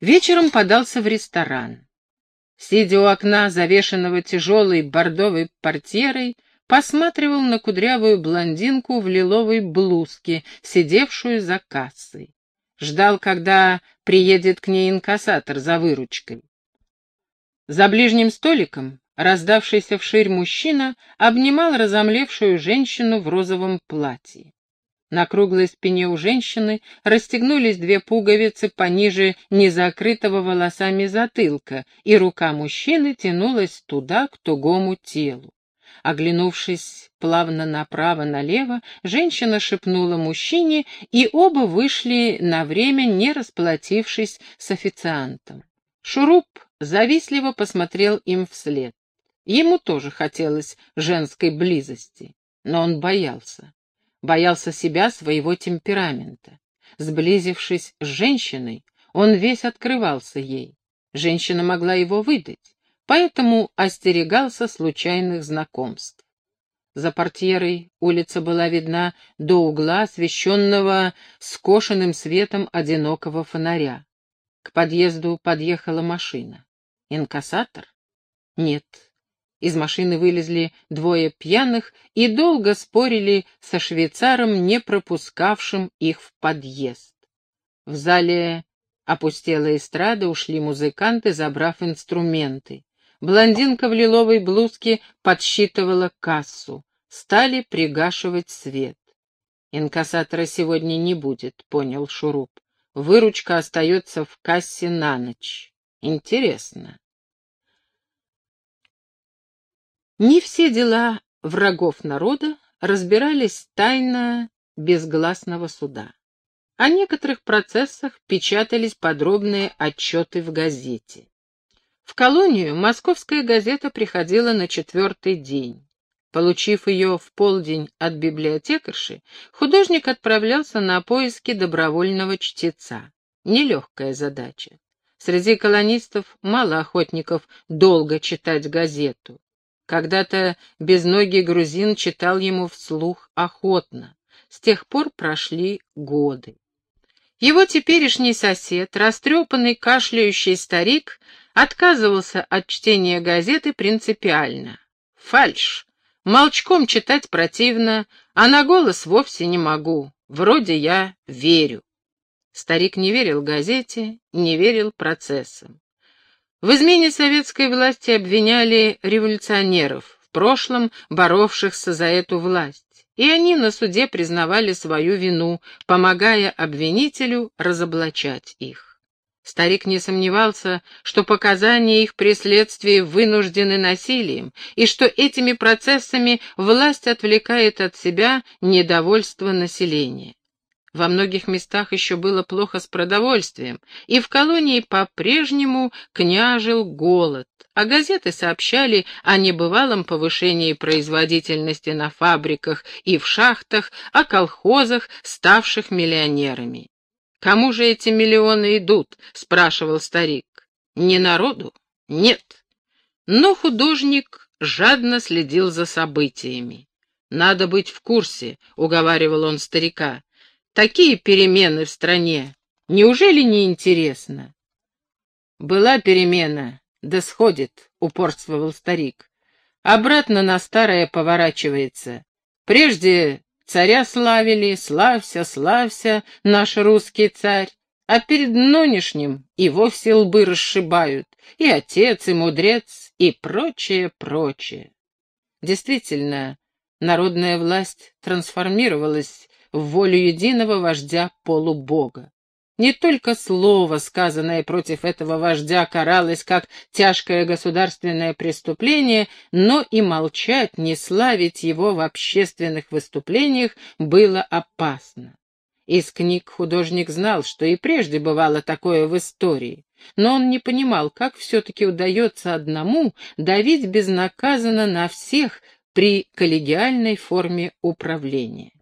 Вечером подался в ресторан. Сидя у окна, завешенного тяжелой бордовой портьерой, посматривал на кудрявую блондинку в лиловой блузке, сидевшую за кассой. Ждал, когда приедет к ней инкассатор за выручкой. За ближним столиком раздавшийся вширь мужчина обнимал разомлевшую женщину в розовом платье. На круглой спине у женщины расстегнулись две пуговицы пониже незакрытого волосами затылка, и рука мужчины тянулась туда, к тугому телу. Оглянувшись плавно направо-налево, женщина шепнула мужчине, и оба вышли на время, не расплатившись с официантом. Шуруп завистливо посмотрел им вслед. Ему тоже хотелось женской близости, но он боялся. Боялся себя, своего темперамента. Сблизившись с женщиной, он весь открывался ей. Женщина могла его выдать поэтому остерегался случайных знакомств. За портьерой улица была видна до угла, освещенного скошенным светом одинокого фонаря. К подъезду подъехала машина. Инкассатор? Нет. Из машины вылезли двое пьяных и долго спорили со швейцаром, не пропускавшим их в подъезд. В зале опустела эстрада, ушли музыканты, забрав инструменты. Блондинка в лиловой блузке подсчитывала кассу. Стали пригашивать свет. «Инкассатора сегодня не будет», — понял Шуруп. «Выручка остается в кассе на ночь. Интересно». Не все дела врагов народа разбирались тайно безгласного суда. О некоторых процессах печатались подробные отчеты в газете. В колонию московская газета приходила на четвертый день. Получив ее в полдень от библиотекарши, художник отправлялся на поиски добровольного чтеца. Нелегкая задача. Среди колонистов мало охотников долго читать газету. Когда-то безногий грузин читал ему вслух охотно. С тех пор прошли годы. Его теперешний сосед, растрепанный кашляющий старик, отказывался от чтения газеты принципиально. Фальш. Молчком читать противно, а на голос вовсе не могу. Вроде я верю. Старик не верил газете, не верил процессам. В измене советской власти обвиняли революционеров, в прошлом боровшихся за эту власть, и они на суде признавали свою вину, помогая обвинителю разоблачать их. Старик не сомневался, что показания их при следствии вынуждены насилием, и что этими процессами власть отвлекает от себя недовольство населения. Во многих местах еще было плохо с продовольствием, и в колонии по-прежнему княжил голод, а газеты сообщали о небывалом повышении производительности на фабриках и в шахтах, о колхозах, ставших миллионерами. «Кому же эти миллионы идут?» — спрашивал старик. «Не народу? Нет». Но художник жадно следил за событиями. «Надо быть в курсе», — уговаривал он старика. «Такие перемены в стране. Неужели не интересно?» «Была перемена, да сходит», — упорствовал старик. «Обратно на старое поворачивается. Прежде Царя славили, славься, славься, наш русский царь, а перед нынешним и вовсе лбы расшибают, и отец, и мудрец, и прочее, прочее. Действительно, народная власть трансформировалась в волю единого вождя полубога. Не только слово, сказанное против этого вождя, каралось как тяжкое государственное преступление, но и молчать, не славить его в общественных выступлениях было опасно. Из книг художник знал, что и прежде бывало такое в истории, но он не понимал, как все-таки удается одному давить безнаказанно на всех при коллегиальной форме управления.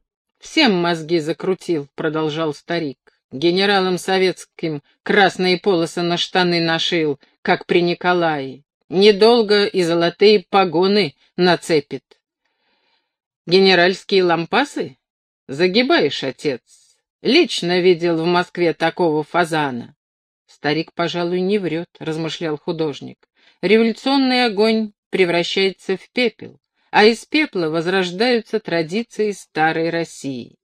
«Всем мозги закрутил», — продолжал старик. Генералам советским красные полосы на штаны нашил, как при Николае. Недолго и золотые погоны нацепит. Генеральские лампасы? Загибаешь, отец. Лично видел в Москве такого фазана. Старик, пожалуй, не врет, размышлял художник. Революционный огонь превращается в пепел, а из пепла возрождаются традиции старой России.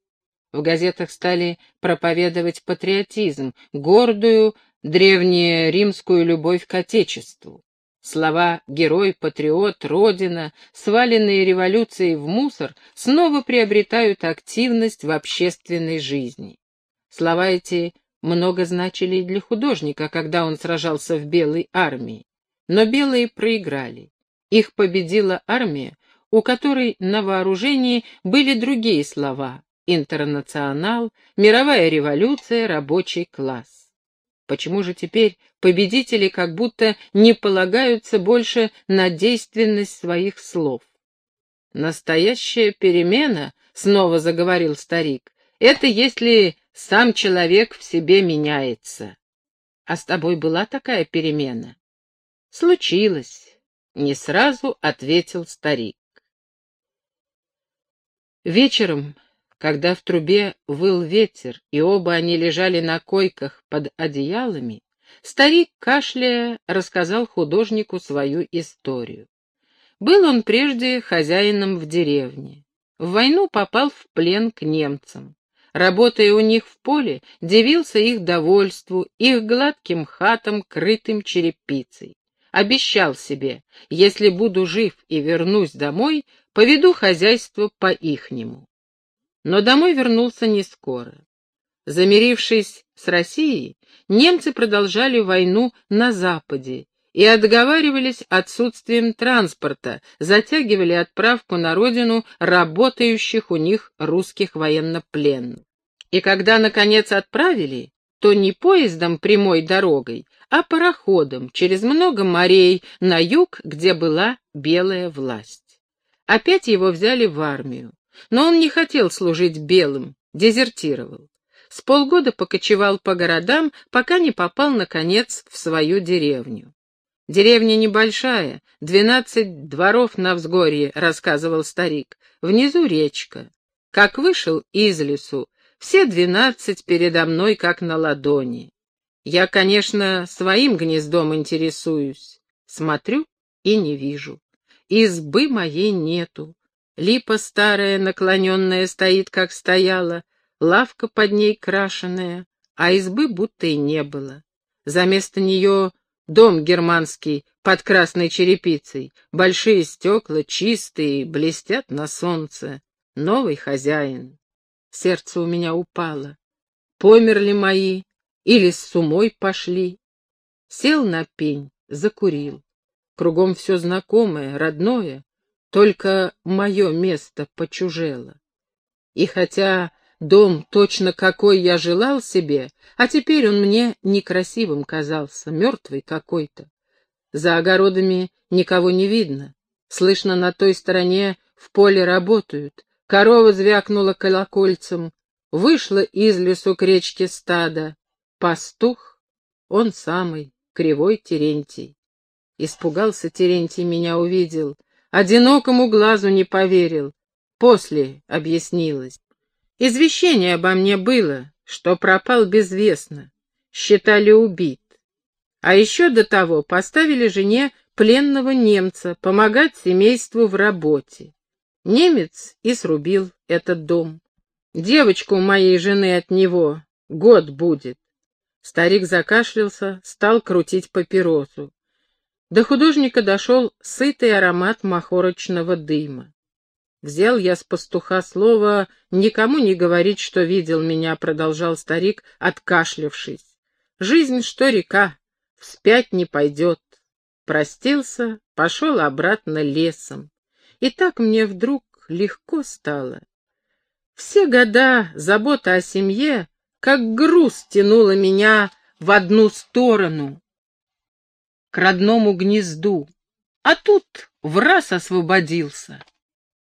В газетах стали проповедовать патриотизм, гордую древнеримскую любовь к Отечеству. Слова «герой», «патриот», «родина», сваленные революцией в мусор, снова приобретают активность в общественной жизни. Слова эти много значили и для художника, когда он сражался в Белой армии. Но белые проиграли. Их победила армия, у которой на вооружении были другие слова — интернационал, мировая революция, рабочий класс. Почему же теперь победители как будто не полагаются больше на действенность своих слов? Настоящая перемена, — снова заговорил старик, — это если сам человек в себе меняется. А с тобой была такая перемена? Случилось, — не сразу ответил старик. Вечером когда в трубе выл ветер, и оба они лежали на койках под одеялами, старик, кашляя, рассказал художнику свою историю. Был он прежде хозяином в деревне. В войну попал в плен к немцам. Работая у них в поле, дивился их довольству, их гладким хатам, крытым черепицей. Обещал себе, если буду жив и вернусь домой, поведу хозяйство по-ихнему но домой вернулся не скоро. Замирившись с Россией, немцы продолжали войну на Западе и отговаривались отсутствием транспорта, затягивали отправку на родину работающих у них русских военнопленных. И когда, наконец, отправили, то не поездом прямой дорогой, а пароходом через много морей на юг, где была белая власть. Опять его взяли в армию. Но он не хотел служить белым, дезертировал. С полгода покочевал по городам, пока не попал, наконец, в свою деревню. «Деревня небольшая, двенадцать дворов на взгорье», — рассказывал старик. «Внизу речка. Как вышел из лесу, все двенадцать передо мной как на ладони. Я, конечно, своим гнездом интересуюсь. Смотрю и не вижу. Избы моей нету. Липа старая, наклоненная, стоит, как стояла, лавка под ней крашеная, а избы будто и не было. За место нее дом германский под красной черепицей, большие стекла, чистые, блестят на солнце. Новый хозяин. Сердце у меня упало. Померли мои или с умой пошли. Сел на пень, закурил. Кругом все знакомое, родное, только мое место почужело. И хотя дом точно какой я желал себе, а теперь он мне некрасивым казался, мертвый какой-то. За огородами никого не видно. Слышно, на той стороне в поле работают. Корова звякнула колокольцем. Вышла из лесу к речке стада. Пастух, он самый, кривой Терентий. Испугался Терентий, меня увидел — Одинокому глазу не поверил. После объяснилось. Извещение обо мне было, что пропал безвестно. Считали убит. А еще до того поставили жене пленного немца помогать семейству в работе. Немец и срубил этот дом. Девочку моей жены от него год будет. Старик закашлялся, стал крутить папиросу. До художника дошел сытый аромат махорочного дыма. Взял я с пастуха слово «никому не говорить, что видел меня», — продолжал старик, откашлявшись. «Жизнь, что река, вспять не пойдет». Простился, пошел обратно лесом. И так мне вдруг легко стало. Все года забота о семье, как груз, тянула меня в одну сторону, к родному гнезду, а тут в раз освободился.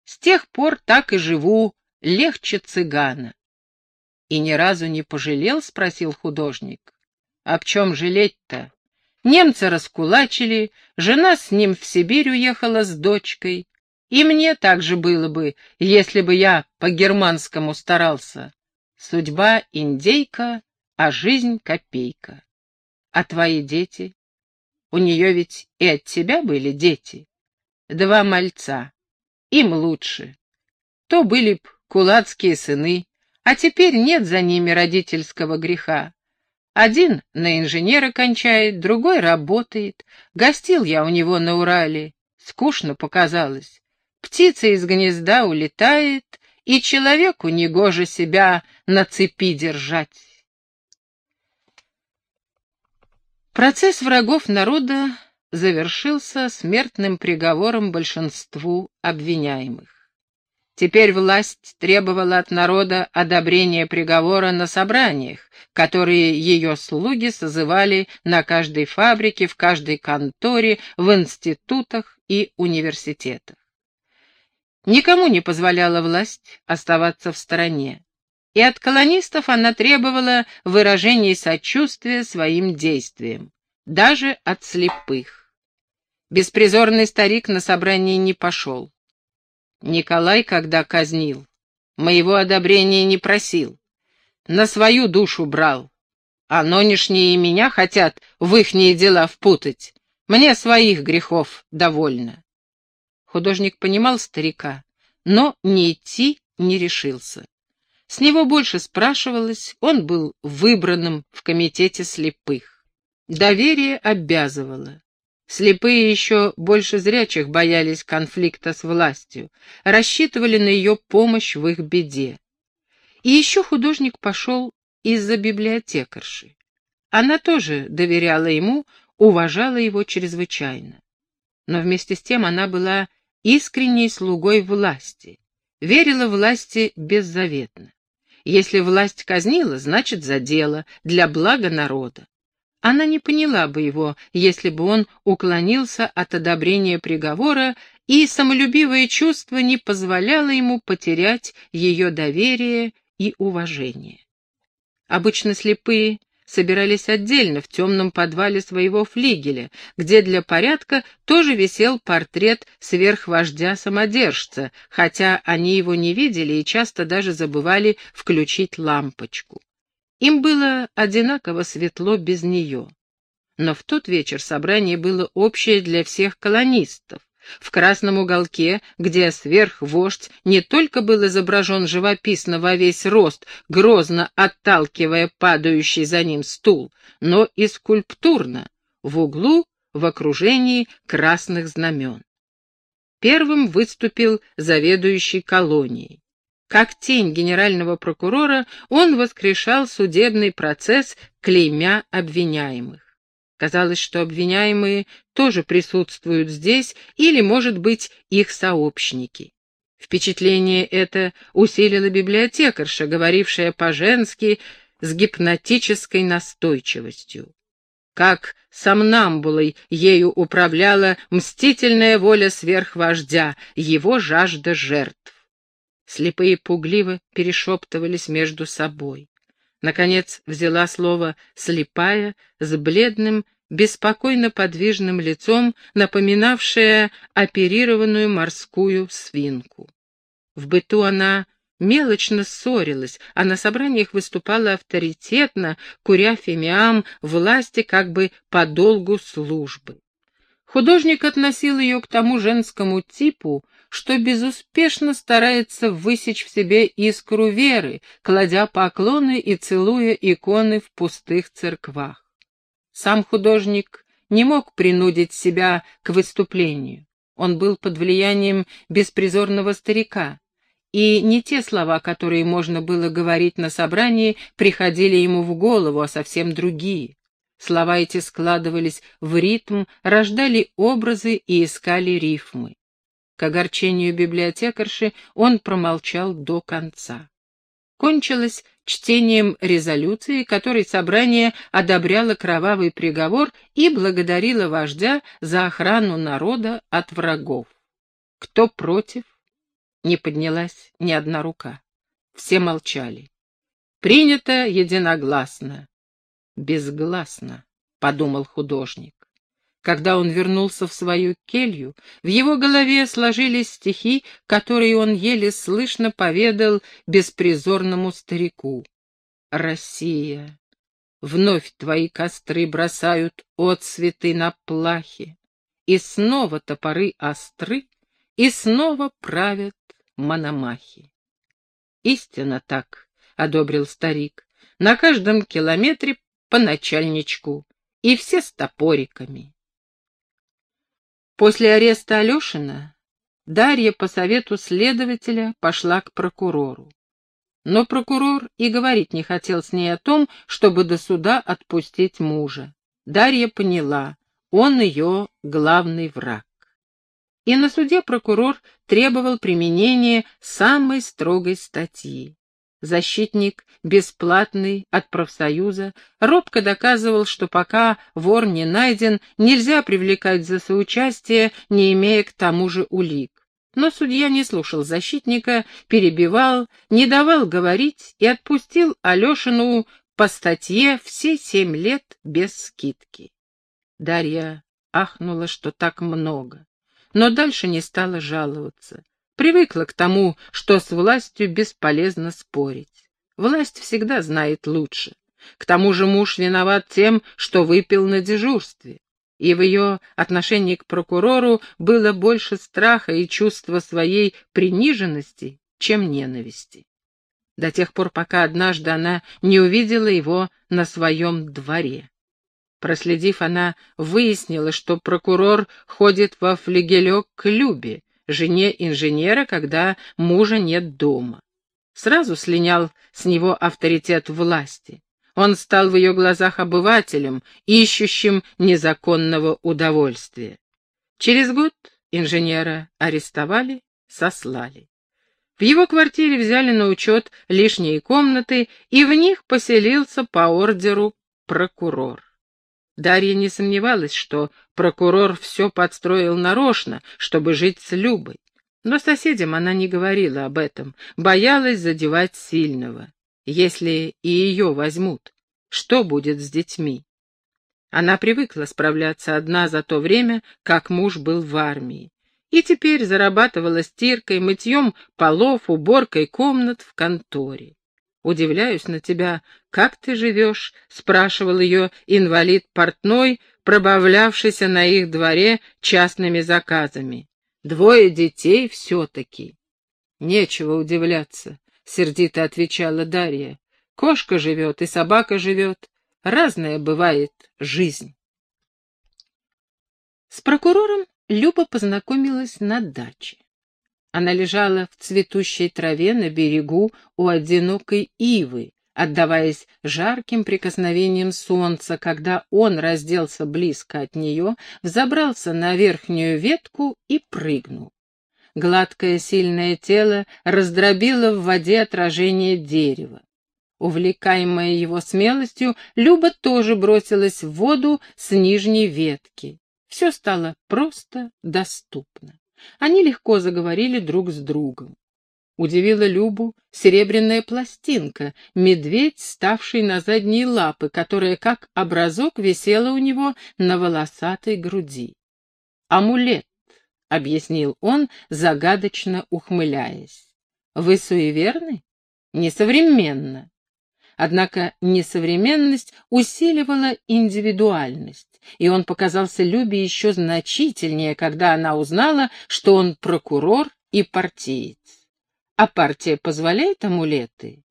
С тех пор так и живу, легче цыгана. И ни разу не пожалел, спросил художник. А в чем жалеть-то? Немцы раскулачили, жена с ним в Сибирь уехала с дочкой. И мне так же было бы, если бы я по-германскому старался. Судьба индейка, а жизнь копейка. А твои дети? У нее ведь и от тебя были дети. Два мальца. Им лучше. То были б кулацкие сыны, а теперь нет за ними родительского греха. Один на инженера кончает, другой работает. Гостил я у него на Урале. Скучно показалось. Птица из гнезда улетает, и человеку негоже себя на цепи держать. Процесс врагов народа завершился смертным приговором большинству обвиняемых. Теперь власть требовала от народа одобрения приговора на собраниях, которые ее слуги созывали на каждой фабрике, в каждой конторе, в институтах и университетах. Никому не позволяла власть оставаться в стороне, и от колонистов она требовала выражений сочувствия своим действиям, даже от слепых. Беспризорный старик на собрание не пошел. Николай, когда казнил, моего одобрения не просил, на свою душу брал, а нынешние меня хотят в ихние дела впутать. Мне своих грехов довольно. Художник понимал старика, но не идти не решился. С него больше спрашивалось, он был выбранным в комитете слепых. Доверие обязывало. Слепые еще больше зрячих боялись конфликта с властью, рассчитывали на ее помощь в их беде. И еще художник пошел из-за библиотекарши. Она тоже доверяла ему, уважала его чрезвычайно. Но вместе с тем она была искренней слугой власти, верила власти беззаветно. Если власть казнила, значит за дело, для блага народа. Она не поняла бы его, если бы он уклонился от одобрения приговора, и самолюбивое чувство не позволяло ему потерять ее доверие и уважение. Обычно слепые собирались отдельно в темном подвале своего флигеля, где для порядка тоже висел портрет сверхвождя-самодержца, хотя они его не видели и часто даже забывали включить лампочку. Им было одинаково светло без нее. Но в тот вечер собрание было общее для всех колонистов. В красном уголке, где сверхвождь не только был изображен живописно во весь рост, грозно отталкивая падающий за ним стул, но и скульптурно, в углу в окружении красных знамен. Первым выступил заведующий колонией. Как тень генерального прокурора, он воскрешал судебный процесс, клеймя обвиняемых. Казалось, что обвиняемые тоже присутствуют здесь или, может быть, их сообщники. Впечатление это усилила библиотекарша, говорившая по-женски с гипнотической настойчивостью. Как сомнамбулой ею управляла мстительная воля сверхвождя, его жажда жертв. Слепые пугливо перешептывались между собой. Наконец взяла слово слепая с бледным, беспокойно подвижным лицом, напоминавшее оперированную морскую свинку. В быту она мелочно ссорилась, а на собраниях выступала авторитетно, куря фимиам власти как бы по долгу службы. Художник относил ее к тому женскому типу, что безуспешно старается высечь в себе искру веры, кладя поклоны и целуя иконы в пустых церквах. Сам художник не мог принудить себя к выступлению. Он был под влиянием беспризорного старика, и не те слова, которые можно было говорить на собрании, приходили ему в голову, а совсем другие. Слова эти складывались в ритм, рождали образы и искали рифмы. К огорчению библиотекарши он промолчал до конца. Кончилось чтением резолюции, которой собрание одобряло кровавый приговор и благодарило вождя за охрану народа от врагов. Кто против? Не поднялась ни одна рука. Все молчали. Принято единогласно. Безгласно, подумал художник. Когда он вернулся в свою келью, в его голове сложились стихи, которые он еле слышно поведал беспризорному старику. «Россия, Вновь твои костры бросают отцветы на плахе, И снова топоры остры, и снова правят мономахи. Истинно так, — одобрил старик, — на каждом километре по начальничку, и все с топориками. После ареста Алешина Дарья по совету следователя пошла к прокурору. Но прокурор и говорить не хотел с ней о том, чтобы до суда отпустить мужа. Дарья поняла, он ее главный враг. И на суде прокурор требовал применения самой строгой статьи. Защитник, бесплатный от профсоюза, робко доказывал, что пока вор не найден, нельзя привлекать за соучастие, не имея к тому же улик. Но судья не слушал защитника, перебивал, не давал говорить и отпустил Алешину по статье все семь лет без скидки. Дарья ахнула, что так много, но дальше не стала жаловаться. Привыкла к тому, что с властью бесполезно спорить. Власть всегда знает лучше. К тому же муж виноват тем, что выпил на дежурстве и в ее отношении к прокурору было больше страха и чувства своей приниженности, чем ненависти. До тех пор, пока однажды она не увидела его на своем дворе. Проследив, она выяснила, что прокурор ходит во флигелек к Любе, жене инженера, когда мужа нет дома. Сразу слинял с него авторитет власти. Он стал в ее глазах обывателем, ищущим незаконного удовольствия. Через год инженера арестовали, сослали. В его квартире взяли на учет лишние комнаты, и в них поселился по ордеру прокурор. Дарья не сомневалась, что прокурор все подстроил нарочно, чтобы жить с Любой. Но соседям она не говорила об этом, боялась задевать сильного. Если и ее возьмут, что будет с детьми? Она привыкла справляться одна за то время, как муж был в армии, и теперь зарабатывала стиркой, мытьем полов, уборкой комнат в конторе. «Удивляюсь на тебя, как ты живешь?» — спрашивал ее инвалид портной, пробавлявшийся на их дворе частными заказами. «Двое детей все-таки». «Нечего удивляться. — сердито отвечала Дарья. «Кошка живет и собака живет. Разная бывает жизнь». С прокурором Люба познакомилась на даче. Она лежала в цветущей траве на берегу у одинокой ивы, отдаваясь жарким прикосновениям солнца, когда он разделся близко от нее, взобрался на верхнюю ветку и прыгнул. Гладкое сильное тело раздробило в воде отражение дерева. Увлекаемая его смелостью, Люба тоже бросилась в воду с нижней ветки. Все стало просто доступно. Они легко заговорили друг с другом. Удивила Любу серебряная пластинка, медведь, ставший на задние лапы, которая как образок висела у него на волосатой груди. Амулет, — объяснил он, загадочно ухмыляясь. «Вы суеверны? Несовременно». Однако несовременность усиливала индивидуальность, и он показался Любе еще значительнее, когда она узнала, что он прокурор и партиец. А партия позволяет амулеты?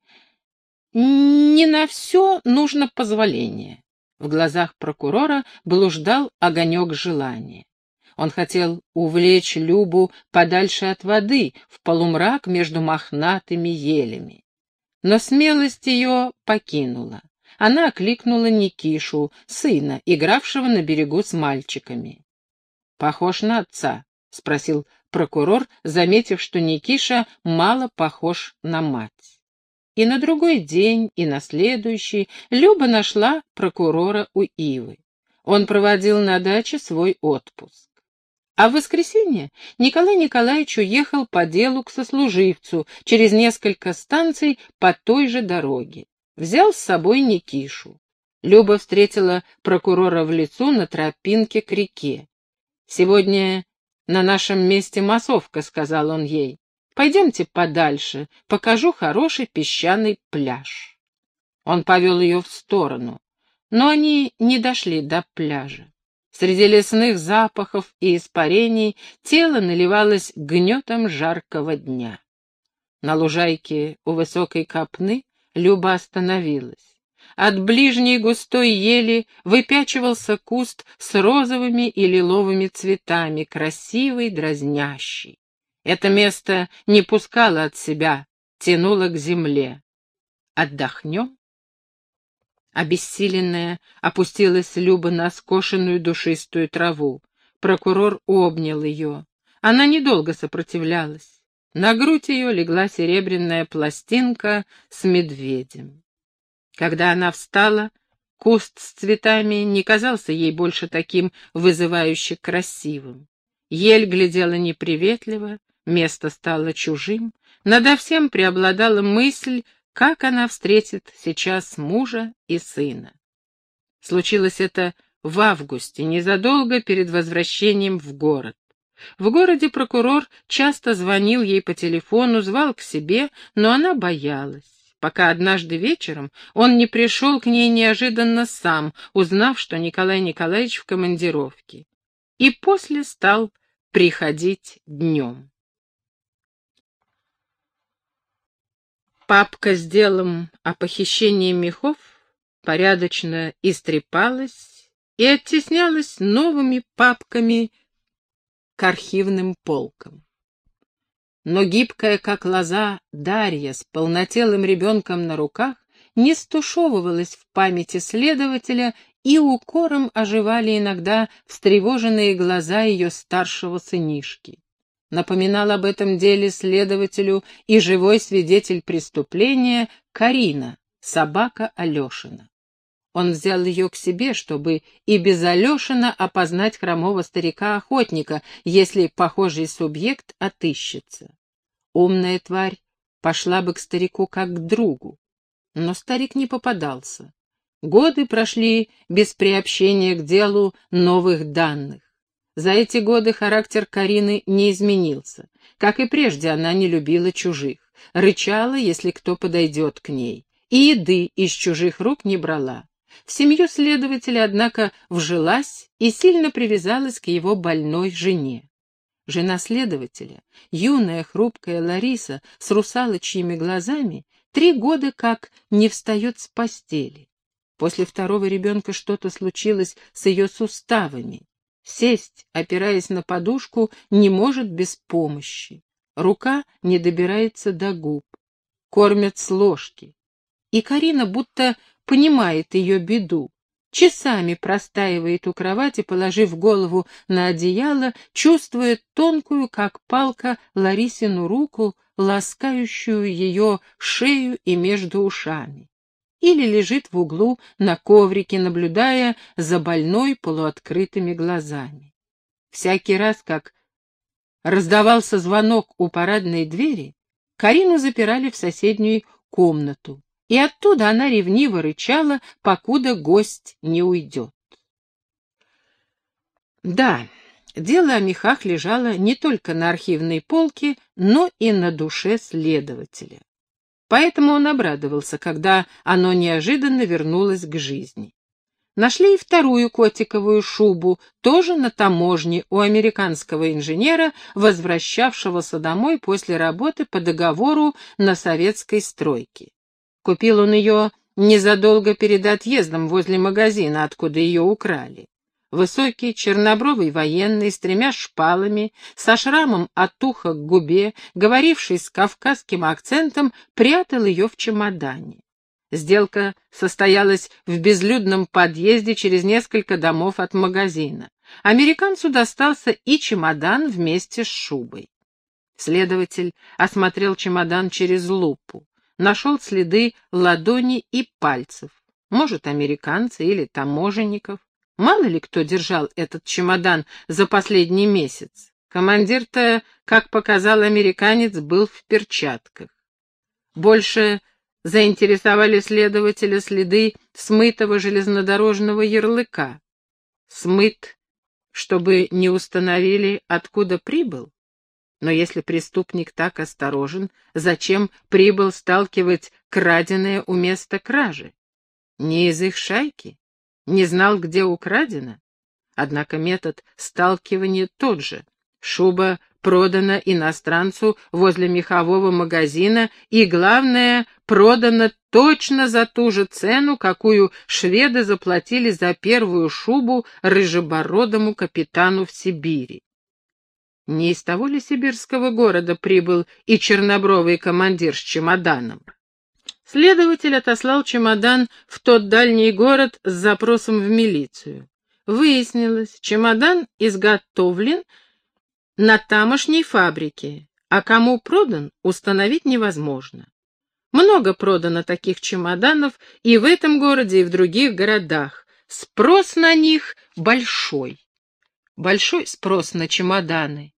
Не на все нужно позволение. В глазах прокурора блуждал огонек желания. Он хотел увлечь Любу подальше от воды, в полумрак между мохнатыми елями. Но смелость ее покинула. Она окликнула Никишу, сына, игравшего на берегу с мальчиками. «Похож на отца?» — спросил прокурор, заметив, что Никиша мало похож на мать. И на другой день, и на следующий Люба нашла прокурора у Ивы. Он проводил на даче свой отпуск. А в воскресенье Николай Николаевич уехал по делу к сослуживцу через несколько станций по той же дороге. Взял с собой Никишу. Люба встретила прокурора в лицо на тропинке к реке. «Сегодня на нашем месте массовка», — сказал он ей. «Пойдемте подальше, покажу хороший песчаный пляж». Он повел ее в сторону. но они не дошли до пляжа. Среди лесных запахов и испарений тело наливалось гнетом жаркого дня. На лужайке у высокой копны Люба остановилась. От ближней густой ели выпячивался куст с розовыми и лиловыми цветами, красивый, дразнящий. Это место не пускало от себя, тянуло к земле. Отдохнем? Обессиленная опустилась Люба на скошенную душистую траву. Прокурор обнял ее. Она недолго сопротивлялась. На грудь ее легла серебряная пластинка с медведем. Когда она встала, куст с цветами не казался ей больше таким вызывающе красивым. Ель глядела неприветливо, место стало чужим, надо всем преобладала мысль, как она встретит сейчас мужа и сына. Случилось это в августе, незадолго перед возвращением в город. В городе прокурор часто звонил ей по телефону, звал к себе, но она боялась, пока однажды вечером он не пришел к ней неожиданно сам, узнав, что Николай Николаевич в командировке. И после стал приходить днем. Папка с делом о похищении мехов порядочно истрепалась и оттеснялась новыми папками к архивным полкам. Но гибкая, как лоза, Дарья с полнотелым ребенком на руках не стушевывалась в памяти следователя, и укором оживали иногда встревоженные глаза ее старшего сынишки. Напоминал об этом деле следователю и живой свидетель преступления Карина, собака Алешина. Он взял ее к себе, чтобы и без Алешина опознать хромого старика-охотника, если похожий субъект отыщется. Умная тварь пошла бы к старику как к другу. Но старик не попадался. Годы прошли без приобщения к делу новых данных. За эти годы характер Карины не изменился. Как и прежде, она не любила чужих, рычала, если кто подойдет к ней, и еды из чужих рук не брала. В семью следователя, однако, вжилась и сильно привязалась к его больной жене. Жена следователя, юная хрупкая Лариса с русалочьими глазами, три года как не встает с постели. После второго ребенка что-то случилось с ее суставами. Сесть, опираясь на подушку, не может без помощи. Рука не добирается до губ. Кормят с ложки. И Карина будто понимает ее беду. Часами простаивает у кровати, положив голову на одеяло, чувствует тонкую, как палка, Ларисину руку, ласкающую ее шею и между ушами. Или лежит в углу на коврике, наблюдая за больной полуоткрытыми глазами. Всякий раз, как раздавался звонок у парадной двери, Карину запирали в соседнюю комнату и оттуда она ревниво рычала, покуда гость не уйдет. Да, дело о мехах лежало не только на архивной полке, но и на душе следователя. Поэтому он обрадовался, когда оно неожиданно вернулось к жизни. Нашли и вторую котиковую шубу, тоже на таможне у американского инженера, возвращавшегося домой после работы по договору на советской стройке. Купил он ее незадолго перед отъездом возле магазина, откуда ее украли. Высокий, чернобровый военный, с тремя шпалами, со шрамом от уха к губе, говоривший с кавказским акцентом, прятал ее в чемодане. Сделка состоялась в безлюдном подъезде через несколько домов от магазина. Американцу достался и чемодан вместе с шубой. Следователь осмотрел чемодан через лупу нашел следы ладони и пальцев. Может, американцы или таможенников. Мало ли кто держал этот чемодан за последний месяц. Командир-то, как показал американец, был в перчатках. Больше заинтересовали следователя следы смытого железнодорожного ярлыка. Смыт, чтобы не установили, откуда прибыл? Но если преступник так осторожен, зачем прибыл сталкивать краденое у места кражи? Не из их шайки? Не знал, где украдено? Однако метод сталкивания тот же. Шуба продана иностранцу возле мехового магазина и, главное, продана точно за ту же цену, какую шведы заплатили за первую шубу рыжебородому капитану в Сибири. Не из того ли сибирского города прибыл и чернобровый командир с чемоданом? Следователь отослал чемодан в тот дальний город с запросом в милицию. Выяснилось, чемодан изготовлен на тамошней фабрике, а кому продан, установить невозможно. Много продано таких чемоданов и в этом городе, и в других городах. Спрос на них большой. Большой спрос на чемоданы.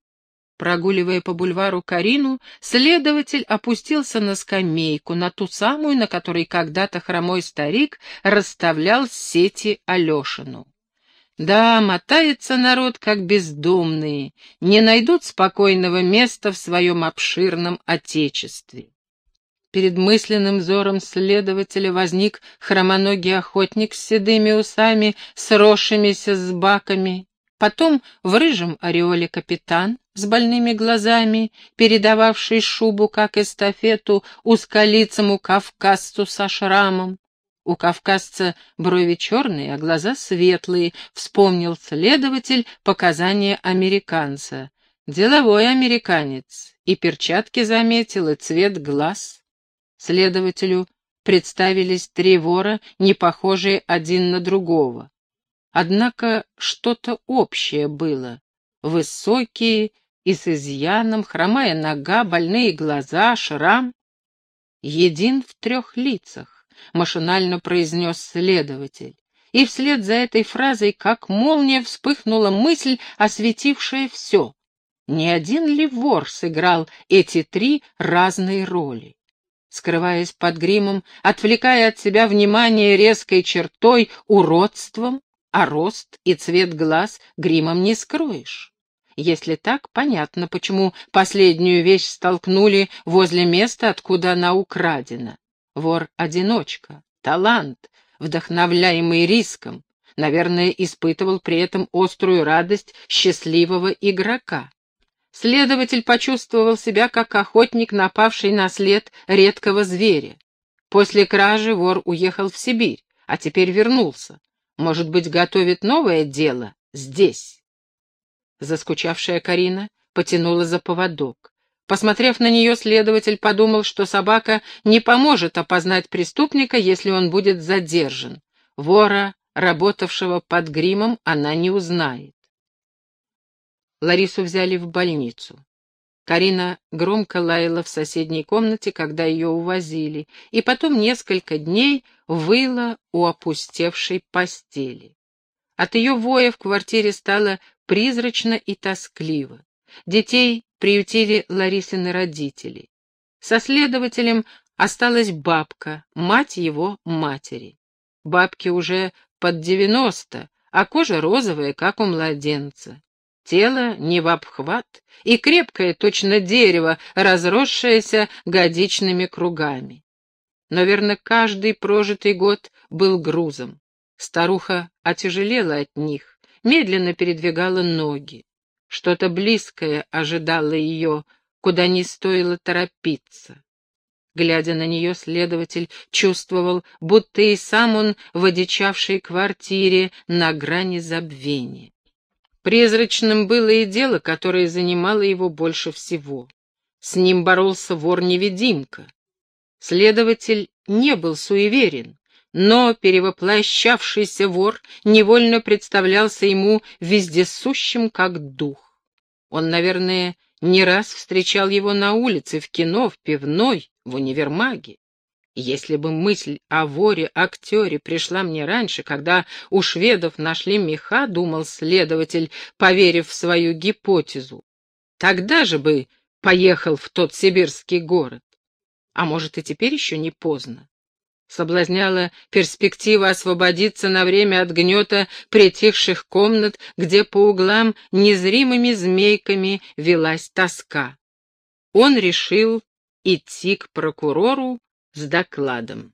Прогуливая по бульвару Карину, следователь опустился на скамейку, на ту самую, на которой когда-то хромой старик расставлял сети Алешину. Да, мотается народ, как бездомные, не найдут спокойного места в своем обширном отечестве. Перед мысленным взором следователя возник хромоногий охотник с седыми усами, сросшимися с баками. Потом в рыжем ореоле капитан с больными глазами, передававший шубу, как эстафету, узколицому кавказцу со шрамом. У кавказца брови черные, а глаза светлые, вспомнил следователь показания американца. Деловой американец, и перчатки заметил, и цвет глаз. Следователю представились три вора, не похожие один на другого. Однако что-то общее было. Высокие и с изъяном, хромая нога, больные глаза, шрам. Един в трех лицах. — машинально произнес следователь. И вслед за этой фразой, как молния, вспыхнула мысль, осветившая все. Не один ли вор сыграл эти три разные роли? Скрываясь под гримом, отвлекая от себя внимание резкой чертой, уродством, а рост и цвет глаз гримом не скроешь. Если так, понятно, почему последнюю вещь столкнули возле места, откуда она украдена. Вор-одиночка, талант, вдохновляемый риском, наверное, испытывал при этом острую радость счастливого игрока. Следователь почувствовал себя как охотник, напавший на след редкого зверя. После кражи вор уехал в Сибирь, а теперь вернулся. Может быть, готовит новое дело здесь. Заскучавшая Карина потянула за поводок. Посмотрев на нее, следователь подумал, что собака не поможет опознать преступника, если он будет задержан. Вора, работавшего под гримом, она не узнает. Ларису взяли в больницу. Карина громко лаяла в соседней комнате, когда ее увозили, и потом несколько дней выла у опустевшей постели. От ее воя в квартире стало призрачно и тоскливо. Детей приютили Ларисины родители. Со следователем осталась бабка, мать его матери. Бабке уже под девяносто, а кожа розовая, как у младенца. Тело не в обхват и крепкое, точно дерево, разросшееся годичными кругами. Но, каждый прожитый год был грузом. Старуха отяжелела от них, медленно передвигала ноги. Что-то близкое ожидало ее, куда не стоило торопиться. Глядя на нее, следователь чувствовал, будто и сам он в одичавшей квартире на грани забвения. Призрачным было и дело, которое занимало его больше всего. С ним боролся вор-невидимка. Следователь не был суеверен, но перевоплощавшийся вор невольно представлялся ему вездесущим, как дух. Он, наверное, не раз встречал его на улице, в кино, в пивной, в универмаге. Если бы мысль о воре-актере пришла мне раньше, когда у шведов нашли меха, думал следователь, поверив в свою гипотезу, тогда же бы поехал в тот сибирский город. А может, и теперь еще не поздно. Соблазняла перспектива освободиться на время от гнета притихших комнат, где по углам незримыми змейками велась тоска. Он решил идти к прокурору с докладом.